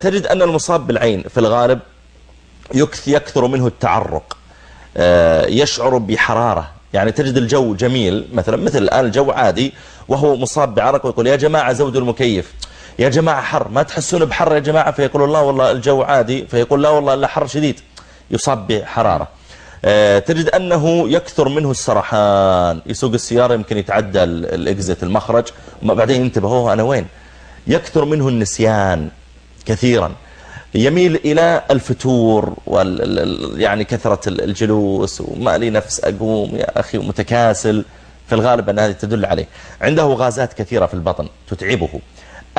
تجد أن المصاب بالعين في الغالب يكثر منه التعرق يشعر بحرارة. يعني تجد الجو جميل مثلا مثل الآن الجو عادي وهو مصاب بعرق ويقول يا جماعة زودوا المكيف يا جماعة حر ما تحسون بحر يا جماعة؟ فيقول الله والله الجو عادي فيقول لا والله إلا حر شديد يصاب بحرارة. تجد أنه يكثر منه السرحان يسوق السيارة يمكن يتعدى الإكزت المخرج بعدين ينتبه أنا وين؟ يكثر منه النسيان. كثيرا. يميل إلى الفتور وال يعني كثرة الجلوس وما لي نفس أقوم يا أخي متكاسل في الغالب أن هذه تدل عليه. عنده غازات كثيرة في البطن تتعبه.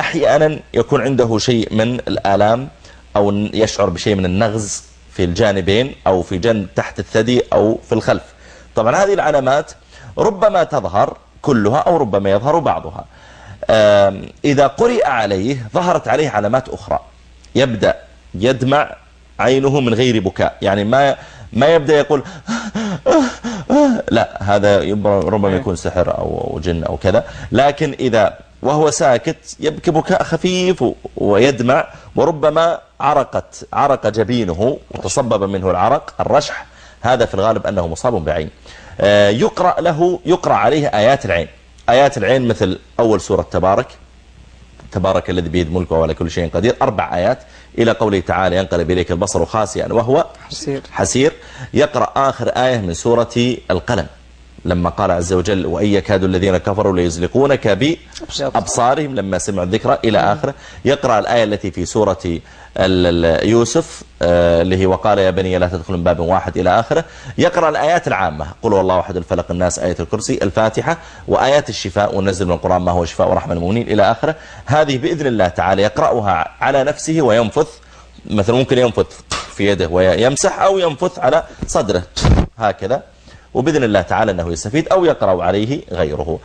أحيانا يكون عنده شيء من الآلام أو يشعر بشيء من النغز في الجانبين أو في جنب تحت الثدي أو في الخلف. طبعا هذه العلامات ربما تظهر كلها أو ربما يظهر بعضها. إذا قرئ عليه ظهرت عليه علامات أخرى. يبدأ يدمع عينه من غير بكاء. يعني ما ما يبدأ يقول لا هذا ربما يكون سحر أو جن أو كذا. لكن إذا وهو ساكت يبكي بكاء خفيف ويدمع. وربما عرقت عرق جبينه وتصبب منه العرق الرشح. هذا في الغالب أنه مصاب بعين. يقرأ له يقرأ عليه آيات العين. آيات العين مثل أول سورة تبارك. تبارك الذي بيد ملكه وعلى كل شيء قدير. أربع آيات. إلى قوله تعالى ينقلب إليك البصر خاسئا وهو حسير, حسير. يقرأ آخر آية من سورة القلم. لما قال عز وجل وأن يكاد الذين كفروا ليزلقونك بأبصارهم لما سمعوا الذكرى إلى آخره. يقرأ الآية التي في سورة يوسف اللي هي وقال يا بني لا تدخلوا من باب واحد إلى آخره. يقرأ الآيات العامة. قل والله واحد الفلق الناس آية الكرسي الفاتحة وآيات الشفاء ونزل من القرآن ما هو شفاء ورحمة المؤمنين إلى آخره. هذه بإذن الله تعالى يقرأها على نفسه وينفث مثلا ممكن ينفث في يده ويمسح أو ينفث على صدره. هكذا. وبإذن الله تعالى أنه يستفيد أو يقرأ عليه غيره.